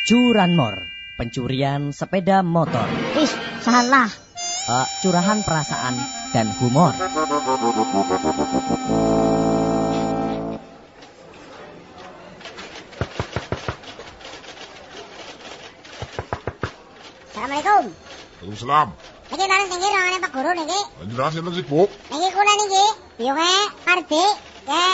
Curanmor, pencurian sepeda motor. Ih, salah. Uh, curahan perasaan dan humor. Assalamualaikum. Waalaikumsalam. Niki laras niki rongane Pak Guru niki. Lanjut sinten sih, Bu? Niki kula niki biyunge Kardi ke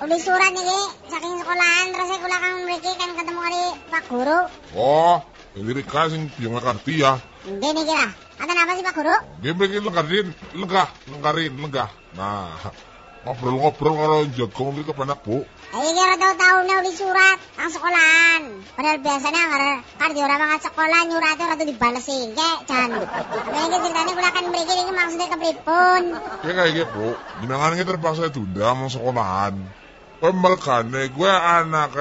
uli surat niki saking sekolahan terus kula kang mriki kan ketemu kali Pak Guru. Oh, ini Rika sing biyong karti ya. Nggih niki lah. Aten apa sih Pak Guru? Dia bikin lengkarin, lenggah, lengkarin, lenggah. Nah, ngobrol-ngobrol karo jago mriki kepenak, Bu. Iki kira tau taune uli surat nang sekolahan. Padahal biasanya ngar Kardi ora mangkat sekolah nyurate ora tuh dibalesi. Kek jan. Tapi iki ceritane kula kan mriki maksudnya kepripun? Ya kayak gitu, Bu. Jenengan ini terpaksa tunda mau sekolahan. Kowe mergane gue anak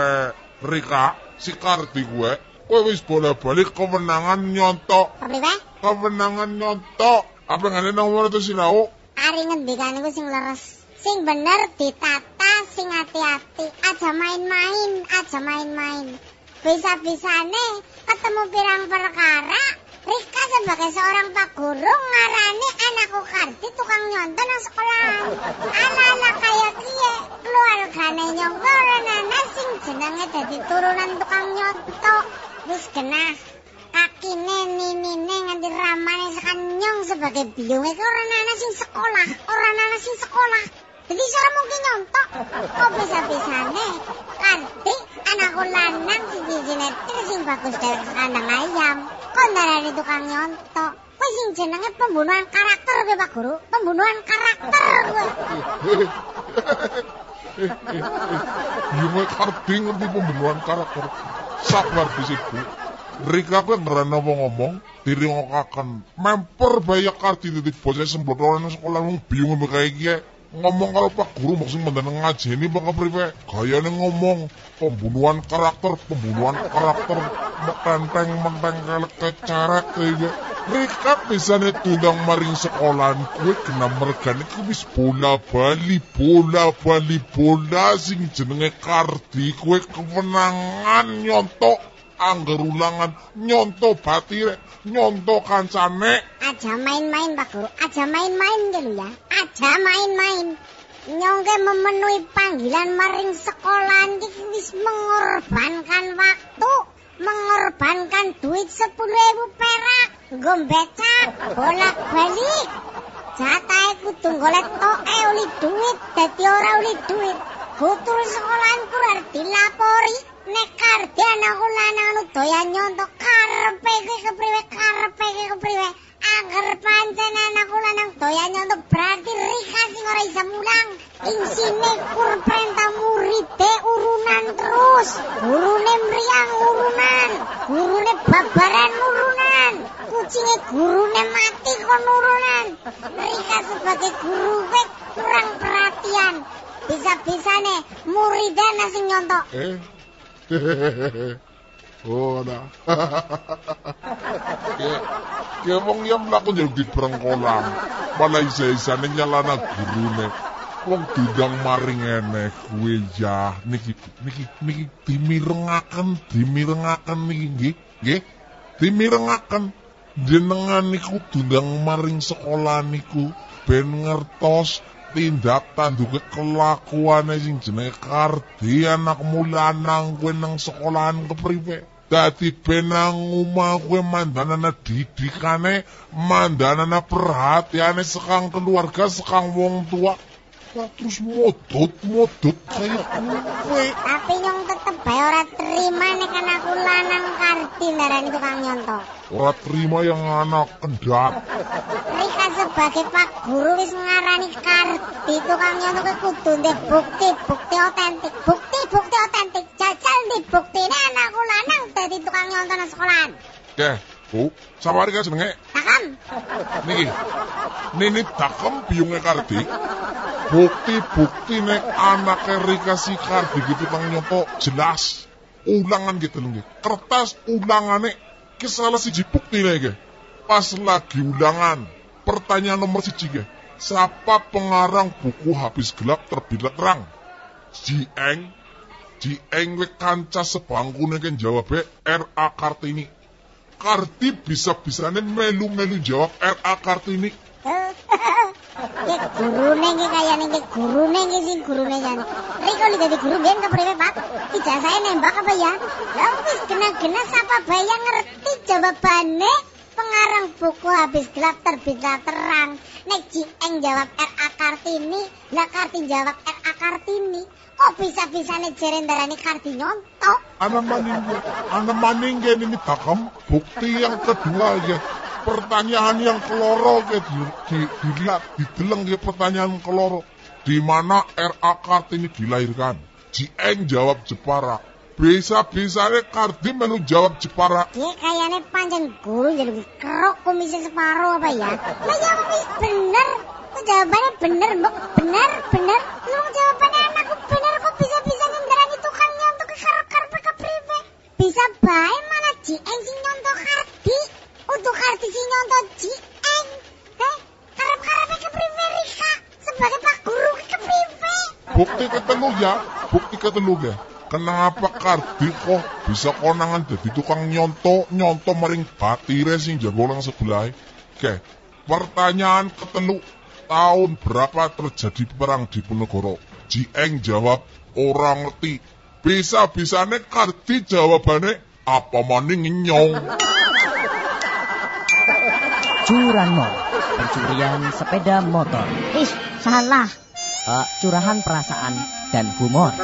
Rika, si Kardi gue. Kowe wis bola-balik kemenangan nyontok. Kemenangan nyontok. Apa ngene nomor itu sinau? Ari ngendikan iku sing leres. Sing bener ditata, sing hati-hati. Aja main-main, aja main-main. Bisa-bisane ketemu pirang perkara. Rika sebagai seorang pak guru ngarani anakku Kardi tukang nyonton nang sekolahan. Ala-ala kaya kiye, keluargane nyongko nana sing jenenge dadi turunan tukang nyontok. Wis genah kakine ninine nganti ramane sekanyong sebagai biyunge ke orang nana sing sekolah, orang nana sing sekolah. Jadi cara mungkin nyontok. Kok bisa-bisane Kardi anakku lanang sing jinetir sing bagus dari kandang ayam. Kok ndarani tukang nyontok. Kowe sing jenenge pembunuhan karakter kowe Pak Guru. Pembunuhan karakter kowe. Biyongnya Kardi ngerti pembunuhan karakter. Sabar di Bu. Rika gue ngerana mau ngomong, diri ngokakan. Memper banyak Kardi titik semblot orang sekolah mau bingung kayak. Ngomong kalau Pak Guru maksud mendengar ngaji ini bang priwe. Gayanya ngomong pembunuhan karakter, pembunuhan karakter, menteng menteng kelek kecarak kayak Rika bisa tundang maring sekolahan kue kena mergane ku wis bola bali bola bali bola sing jenenge Kardi kue kemenangan nyontok angger ulangan nyonto batire nyonto kancane Aja main-main Pak Guru, aja main-main gitu ya. Aja main-main. Nyongke memenuhi panggilan maring sekolahan iki wis mengorbankan waktu, mengorbankan duit sepuluh ribu perak, nggo becak, bolak-balik. Jatahe kudu golek toke duit, dadi ora uli duit. Gutul sekolahan kurar dilapori. Nek kardi anakku lanang anu nyontok karepe ki kepriwe karepe ki kepriwe. Agar pancen anakku lanang doyan nyontok berarti Rika sing ora isa mulang. Insine kur perintah muride urunan terus. Gurune mriyang urunan. Gurune babaran urunan. Kucinge gurune mati kon urunan. Rika sebagai guru. Bisa-bisane muridana sing nyontok. eh? Oh ada. Ya ya wong yang mlaku di perengkolan. Malah isa-isane nyalana gurune. Wong didang maring eneh kuwe ya niki niki niki dimirengaken dimirengaken niki nggih nggih. Dimirengaken. Jenengan niku dundang maring sekolah niku ben ngertos tindak tanduke kelakuane sing jenenge Kardi anakmu lanang kowe nang sekolahan kepriwe. Dadi benang omah kowe mandanana didikane mandanana perhatiane sekang keluarga sekang wong tua. Kok terus modot modot kayak kowe. Tapi nyong tetep bae ora terima nek anakku lanang Kardi ndarani tukang nyontok. ora terima yang anak kendap Rika sebagai pak guru wis ngarani Kardi tukang nyontok kuwi kudu ndek bukti bukti otentik bukti bukti otentik jajal di buktine anakku lanang dadi tukang nyontok nang sekolahan. Oke, Bu, sawari kan jenenge Takam. niki. Nini dakem biyunge Kardi. Bukti-bukti nek anake Rika si Kardi gitu kang nyoto jelas. Ulangan gitu lho. Kertas ulangane ki salah siji buktine nggih. Pas lagi ulangan, pertanyaan nomor siji. Siapa pengarang buku Habis Gelap Terbitlah Terang? Si Eng, Jieng wek kanca sebangkune kan jawabe RA Kartini. Karti bisa-bisane melu-melu jawab RA Kartini. Ki gurune ki kayane ki gurune ki sing gurune jan. Riko li dadi guru ben kepriwe Pak? Ijazahe nembak apa ya? Lah wis kena-kena sapa bae yang ngerti jawabane pengarang buku habis gelap terbitlah terang. Nek Jieng jawab RA Kartini, lah Kartini jawab RA Kartini. Kok bisa-bisane jeren darani Karti nyontok? Anak maning, anak maning ini takam bukti yang kedua ya. Pertanyaan yang keloro ke di, di, dilihat, dideleng ya pertanyaan keloro. Di mana RA Kartini dilahirkan? Jieng jawab Jepara. Bisa-bisanya Kardi menu jawab Jepara. Dia kayaknya panjang guru jadi kerok komisi separuh apa ya? Lah ya bener. Kok jawabannya bener, Mbok? Bener, bener. Lu jawabannya anakku bener kok bisa-bisa nyenderani tukang nyontok ke karep-karep kepriwe? Bisa bae malah Jieng sing nyontok Kardi. Untuk Kardi sing nyontok Jieng. Heh, karep-karepe kepriwe Rika? Sebagai Pak Guru ki kepriwe? Bukti ketelu ya, bukti ketelu ya. Kenapa Kardi kok bisa konangan jadi tukang nyonto, nyonto maring batire sing jago lang sebelah. Oke, pertanyaan ketelu. Tahun berapa terjadi perang di Ponegoro? Jieng jawab, orang ngerti. Bisa-bisane Kardi jawabannya, apa maning nyong. Curanmor, pencurian sepeda motor. Ih, salah. Eh, curahan perasaan dan humor.